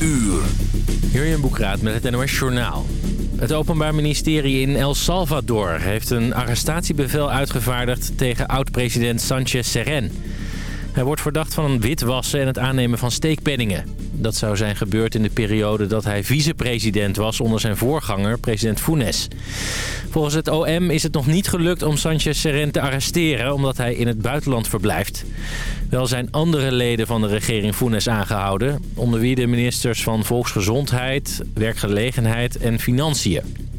uur. Jurjen Boekraat met het NOS Journaal. Het Openbaar Ministerie in El Salvador heeft een arrestatiebevel uitgevaardigd tegen oud-president Sanchez Seren. Hij wordt verdacht van een witwassen en het aannemen van steekpenningen. Dat zou zijn gebeurd in de periode dat hij vicepresident was onder zijn voorganger, president Funes. Volgens het OM is het nog niet gelukt om Sanchez Seren te arresteren... omdat hij in het buitenland verblijft. Wel zijn andere leden van de regering Funes aangehouden... onder wie de ministers van Volksgezondheid, Werkgelegenheid en Financiën.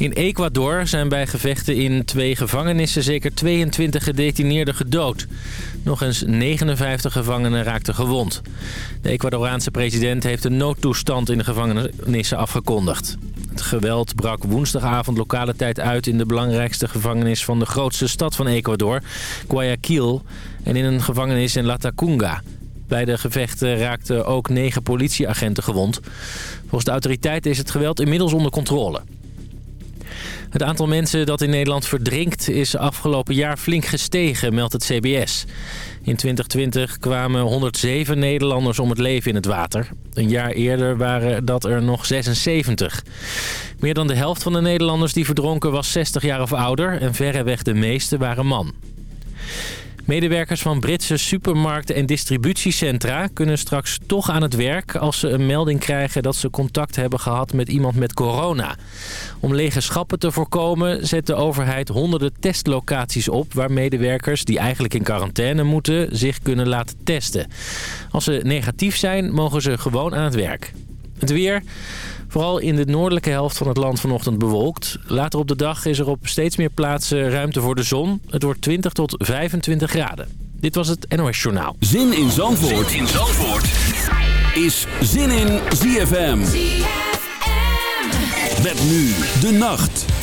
In Ecuador zijn bij gevechten in twee gevangenissen zeker 22 gedetineerden gedood. Nog eens 59 gevangenen raakten gewond. De Ecuadoraanse president heeft een noodtoestand in de gevangenissen afgekondigd. Het geweld brak woensdagavond lokale tijd uit in de belangrijkste gevangenis van de grootste stad van Ecuador, Guayaquil, en in een gevangenis in Latacunga. Bij de gevechten raakten ook negen politieagenten gewond. Volgens de autoriteiten is het geweld inmiddels onder controle. Het aantal mensen dat in Nederland verdrinkt is afgelopen jaar flink gestegen, meldt het CBS. In 2020 kwamen 107 Nederlanders om het leven in het water. Een jaar eerder waren dat er nog 76. Meer dan de helft van de Nederlanders die verdronken was 60 jaar of ouder... en verreweg de meeste waren man. Medewerkers van Britse supermarkten en distributiecentra kunnen straks toch aan het werk als ze een melding krijgen dat ze contact hebben gehad met iemand met corona. Om lege schappen te voorkomen zet de overheid honderden testlocaties op waar medewerkers die eigenlijk in quarantaine moeten zich kunnen laten testen. Als ze negatief zijn mogen ze gewoon aan het werk. Het weer... Vooral in de noordelijke helft van het land vanochtend bewolkt. Later op de dag is er op steeds meer plaatsen ruimte voor de zon. Het wordt 20 tot 25 graden. Dit was het NOS Journaal. Zin in Zandvoort, zin in Zandvoort. is Zin in ZFM. ZFM. Met nu de nacht.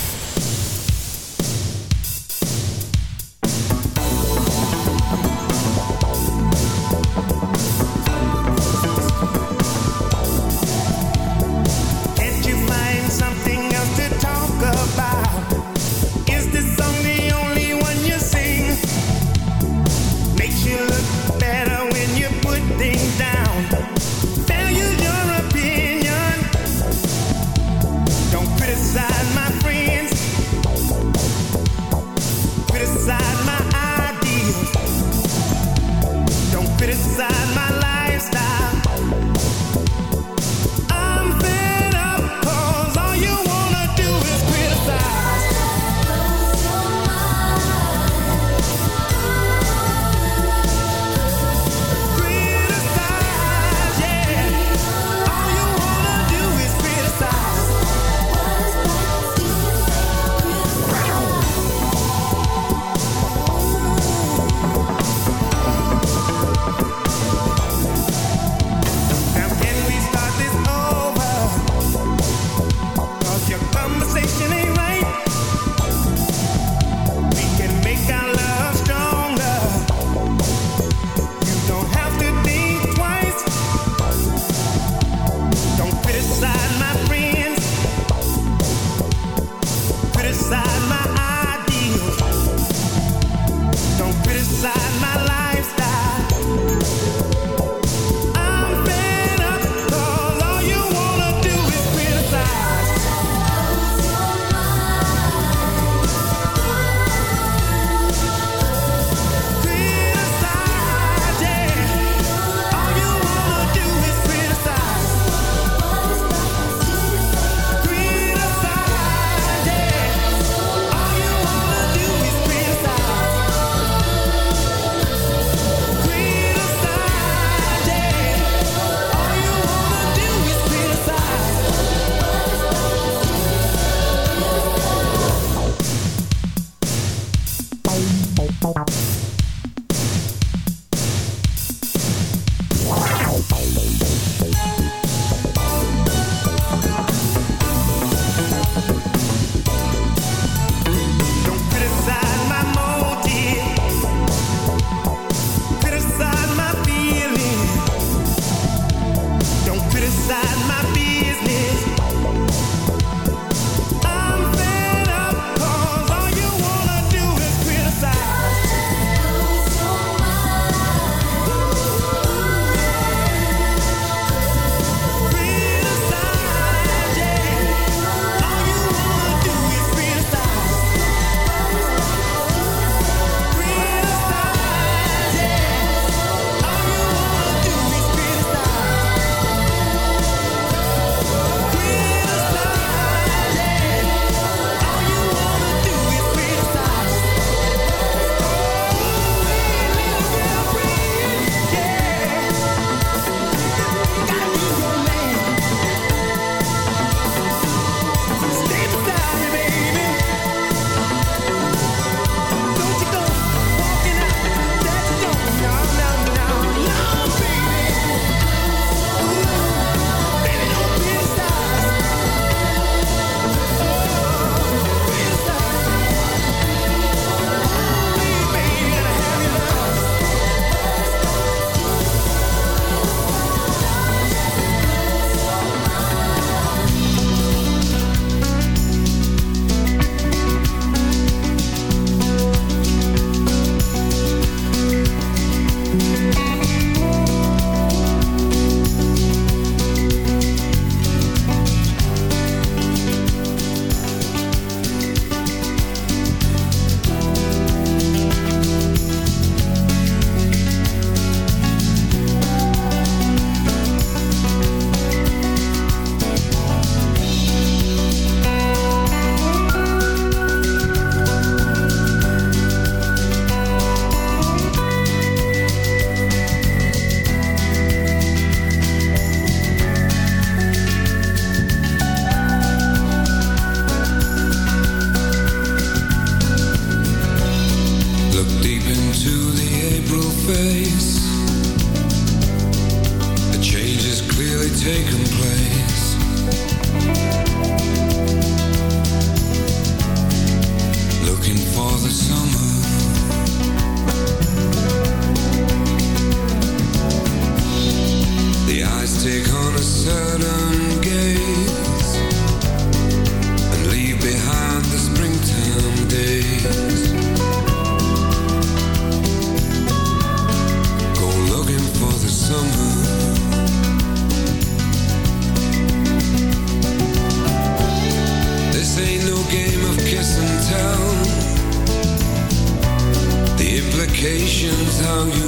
you.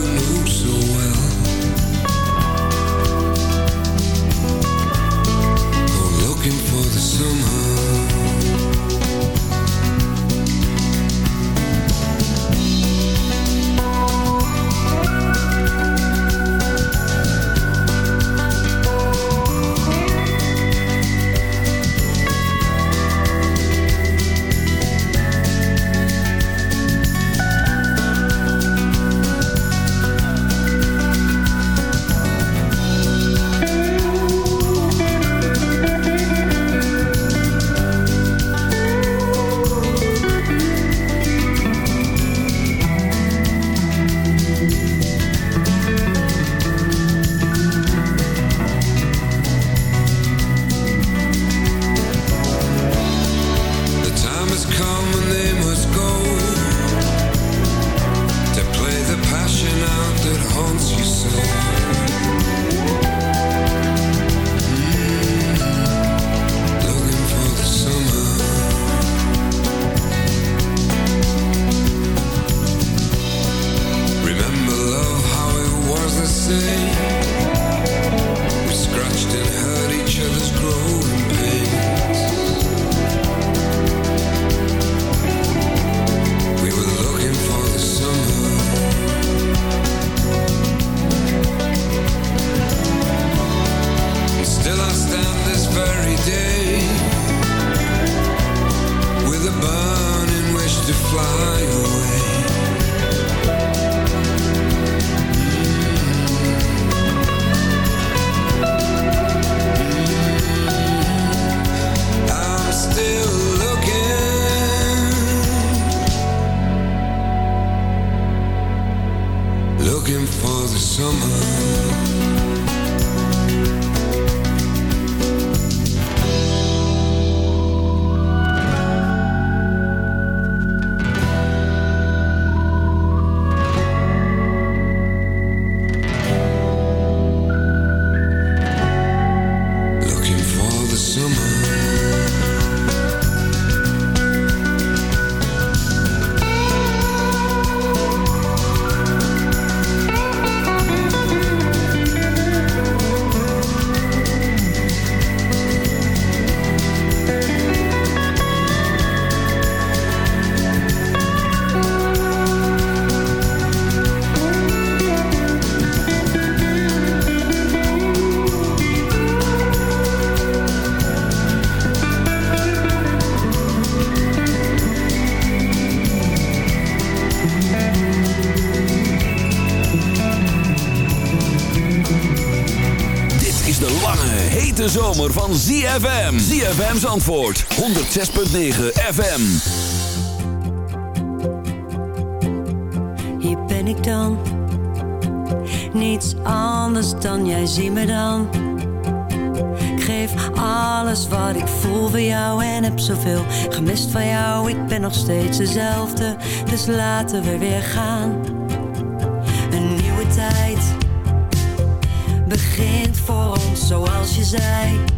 why? ZFM. ZFM's antwoord. 106.9 FM. Hier ben ik dan. Niets anders dan jij zie me dan. Ik geef alles wat ik voel voor jou en heb zoveel gemist van jou. Ik ben nog steeds dezelfde, dus laten we weer gaan. Een nieuwe tijd begint voor ons zoals je zei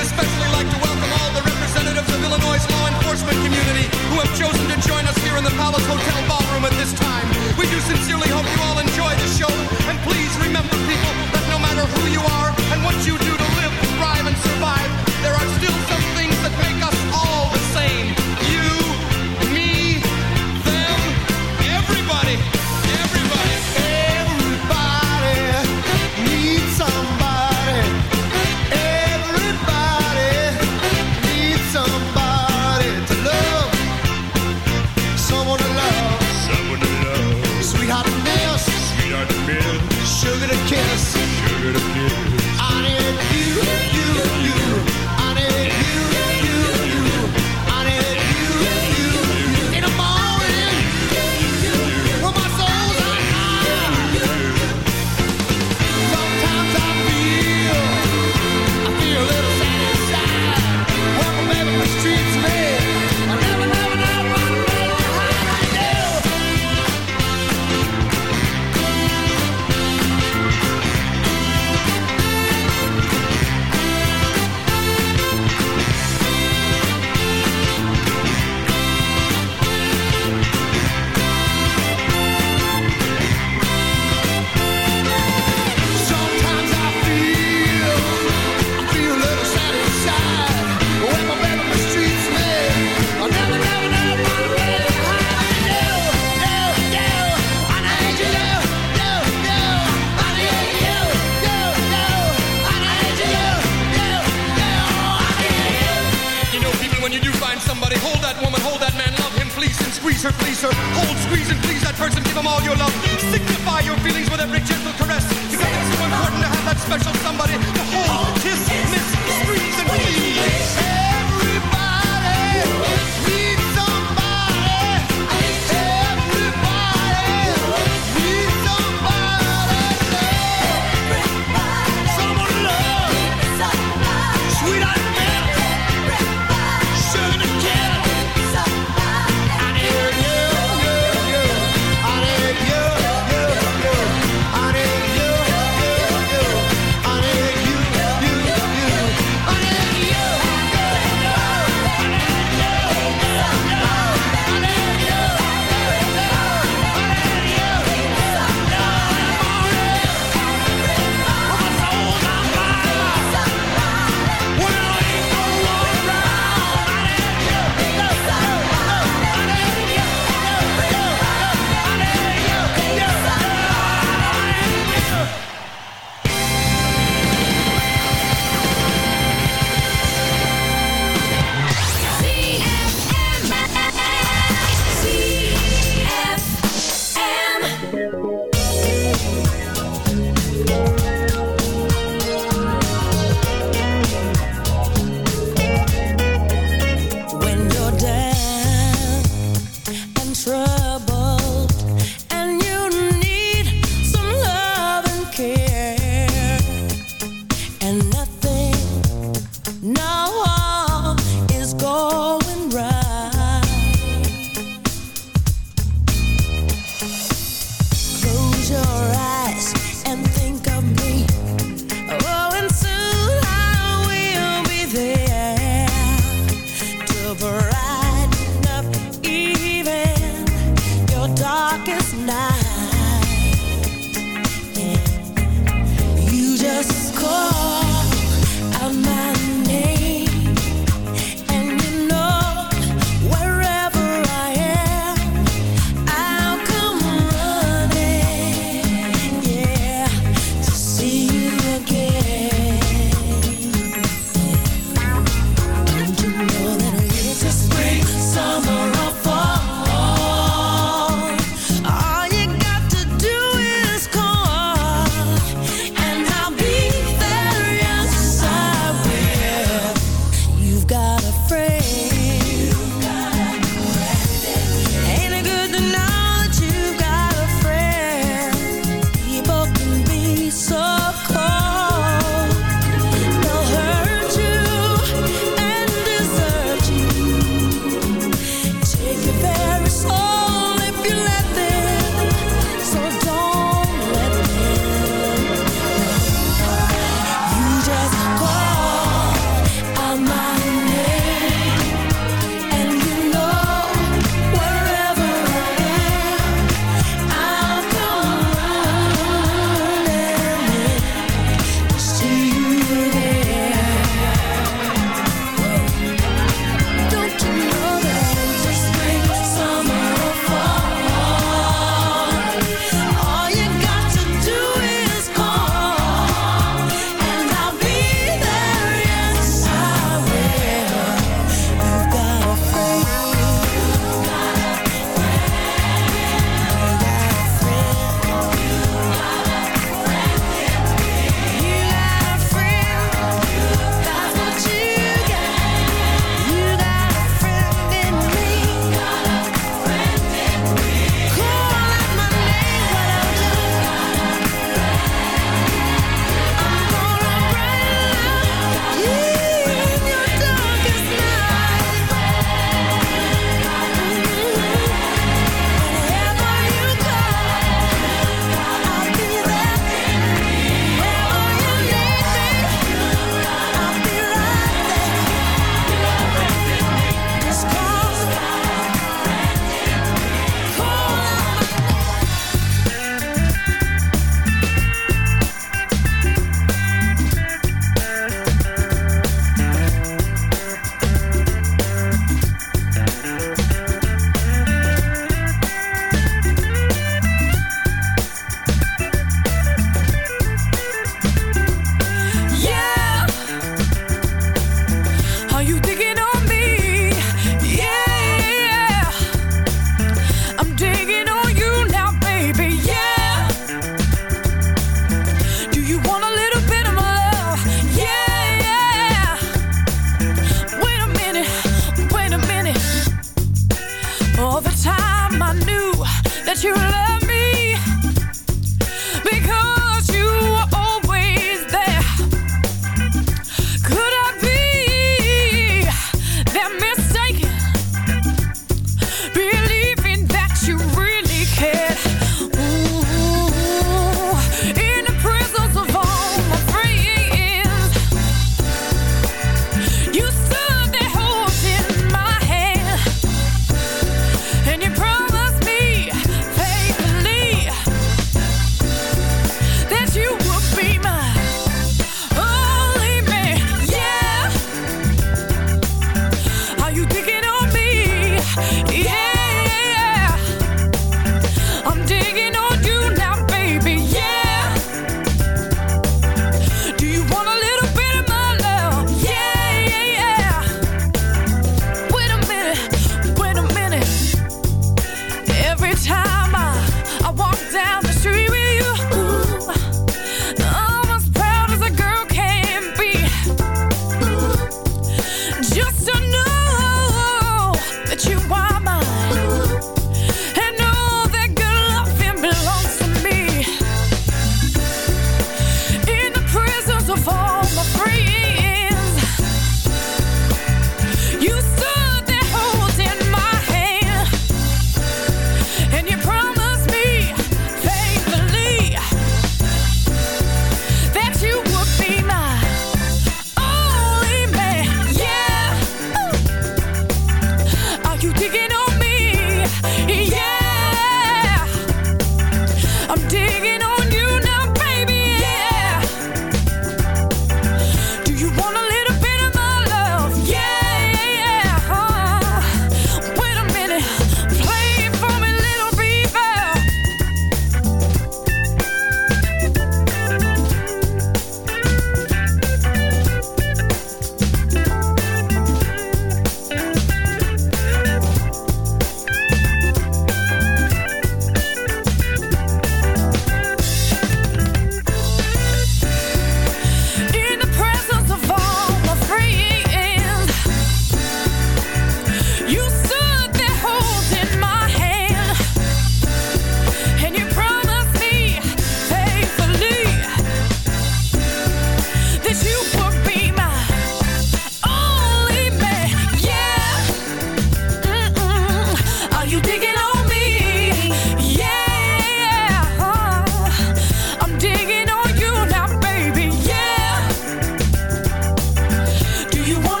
you want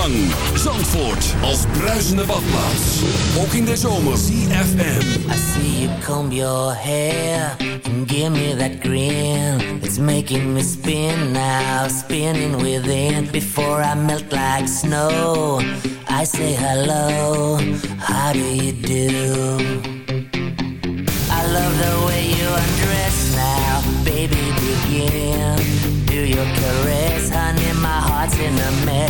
lang. Zandvoort als bruisende badplaats. Ook in de zomer. CFM. I see you comb your hair and give me that grin. It's making me spin now, spinning within. Before I melt like snow, I say hello. How do you do? I love the way you undress now, baby. Begin. Do your caress, honey. My heart's in a mess.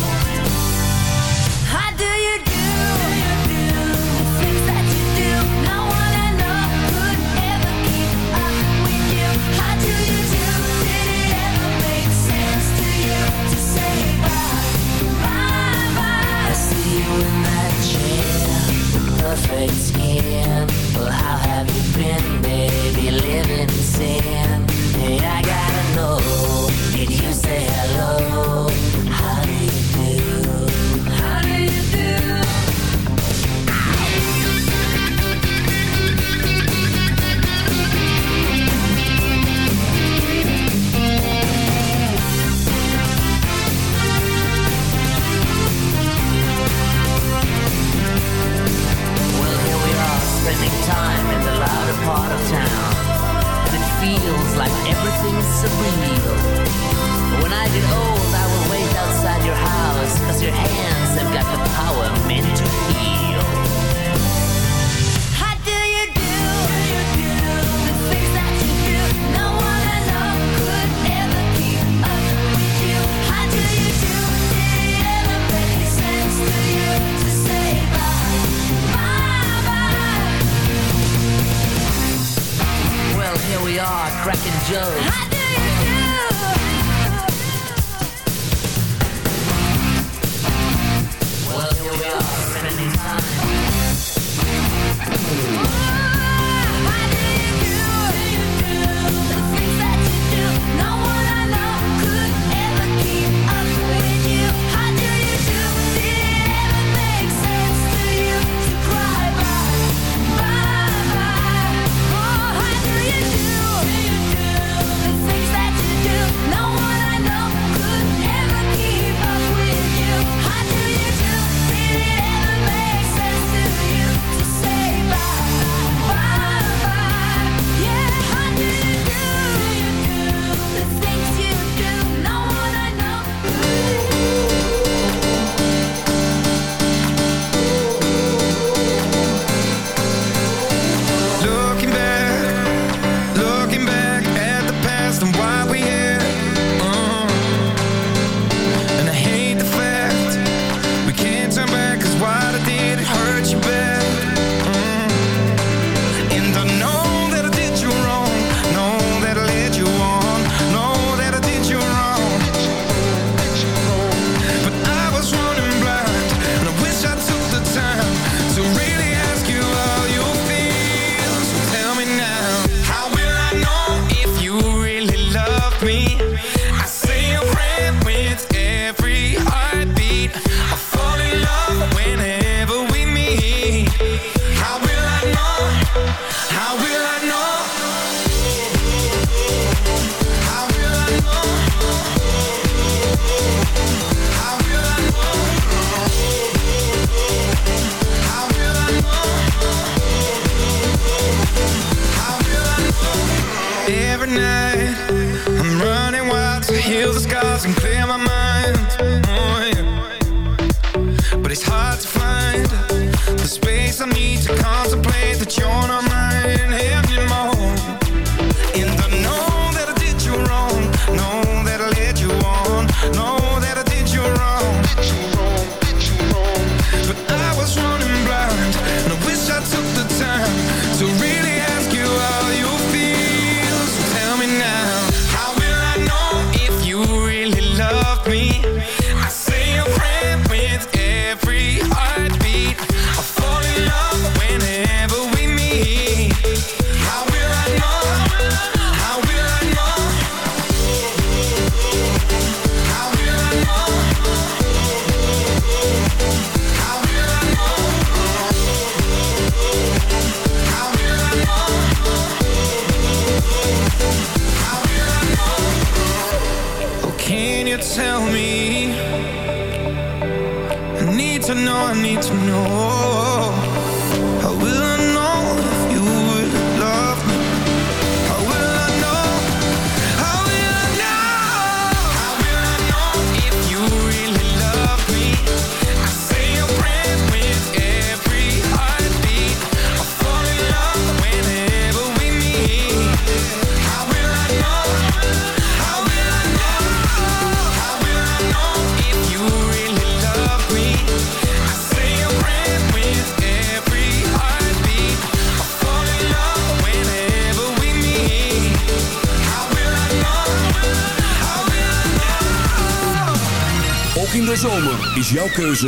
perfect here keuze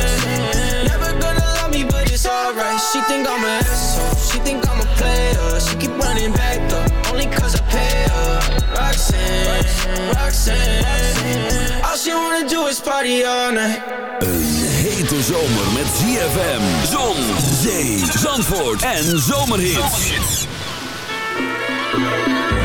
She think I'm an asshole. She think I'm a player. She keep running back though, only cause I pay her. Roxanne, Roxanne, Roxanne. All she wanna do is party all night. Een hete zomer met ZFM, zon, zee, zandvoort en zomerhits. Put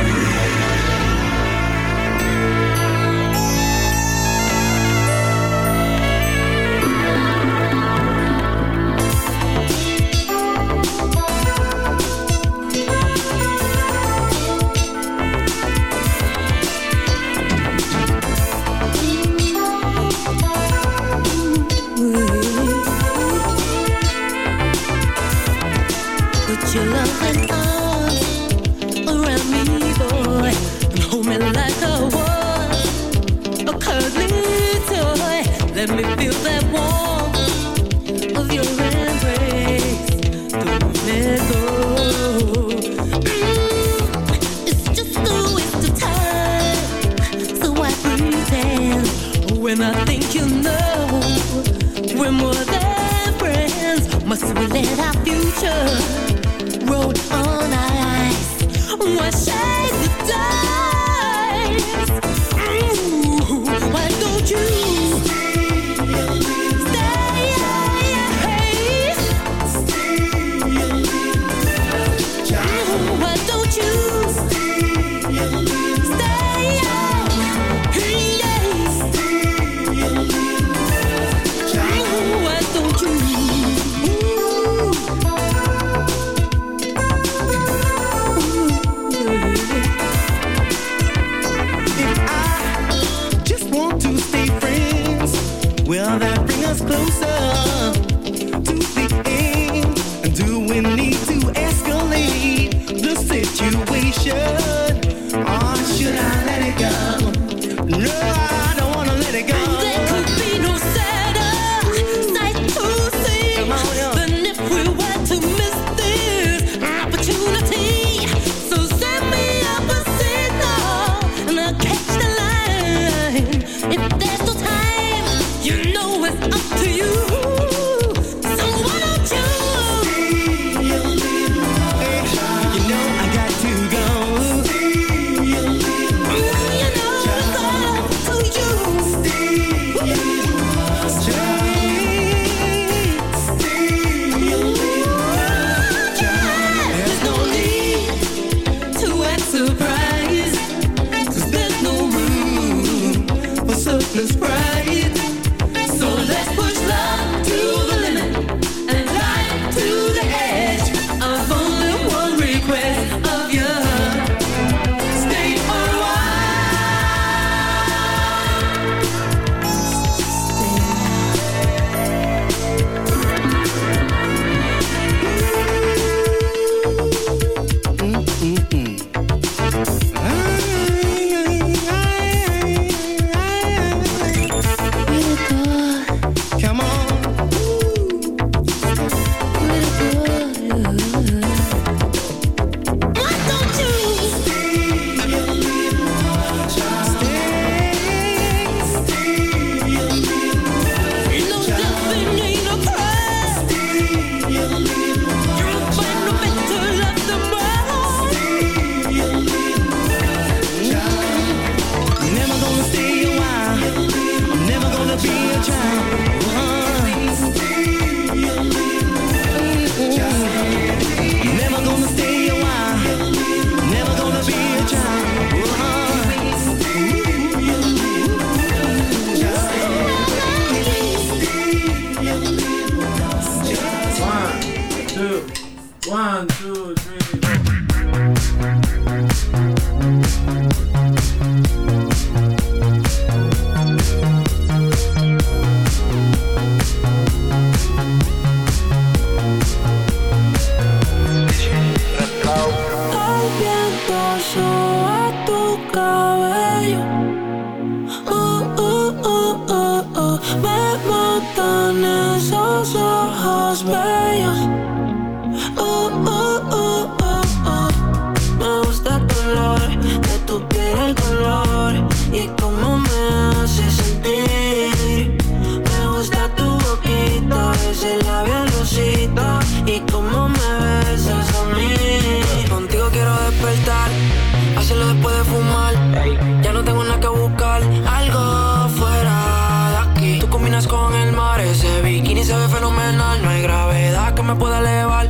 No hay gravedad que me pueda elevar.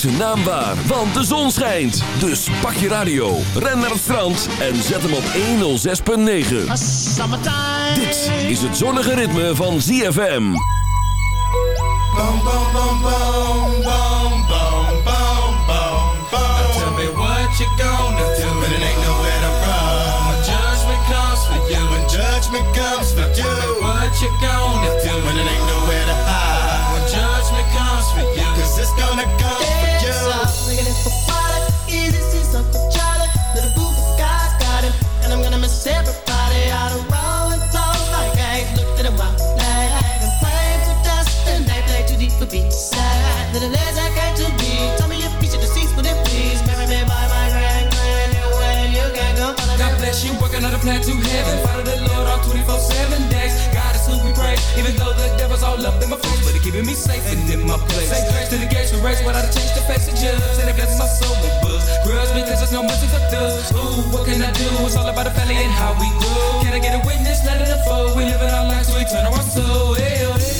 Zijn naam waar, want de zon schijnt. Dus pak je radio, ren naar het strand en zet hem op 106.9. Dit is het zonnige ritme van ZFM. Boom, boom, boom, boom, boom, boom, boom, boom, boom. tell me what you gonna do when it ain't nowhere to run. When judgment comes for you, when judgment comes for you. Tell me what you gonna do when it ain't nowhere to hide. You, cause it's gonna come everybody out of rolling clothes like eggs. Looked at a wild flag and playing for dust, and they play too deep for peace. Little as I came to be, tell me your piece of deceased, would it please? Marry me by my grand grand, way you can go. God bless you, working on a plan to heaven. Follow the Lord all 24 7 days. God is who we praise, even though the devil's all up in my face, but he keeping me safe and in my place. To the gates for race, but I change the face of judge, and it blesses my soul with books. Grudge because there's no mercy for thugs. Ooh, what can I do? It's all about the family and how we grow. Can I get a witness? Let it unfold. We live in our lives, we turn our soul. Hell. And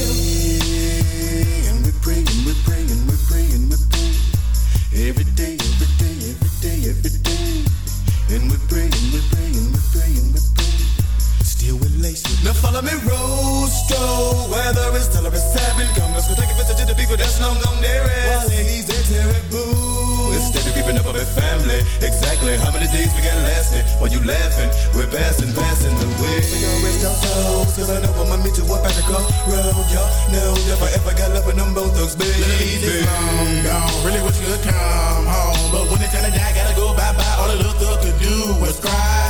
Follow me, Rosto. Weather is stellar, it's seven. Come, let's go take a visit to the people that's long gone nearest. While ladies, they're terrible. Instead of keeping up with family. Exactly how many days we got lasting? While you laughing, we're passing, passing the way. We gon' rest our souls, cause I know I'ma meet you up at the crossroad. Y'all know I ever got love with them both thugs, baby. Ladies, long gone. Really wish you could come home. But when it's time to die, gotta go bye-bye. All the little thug could do was cry,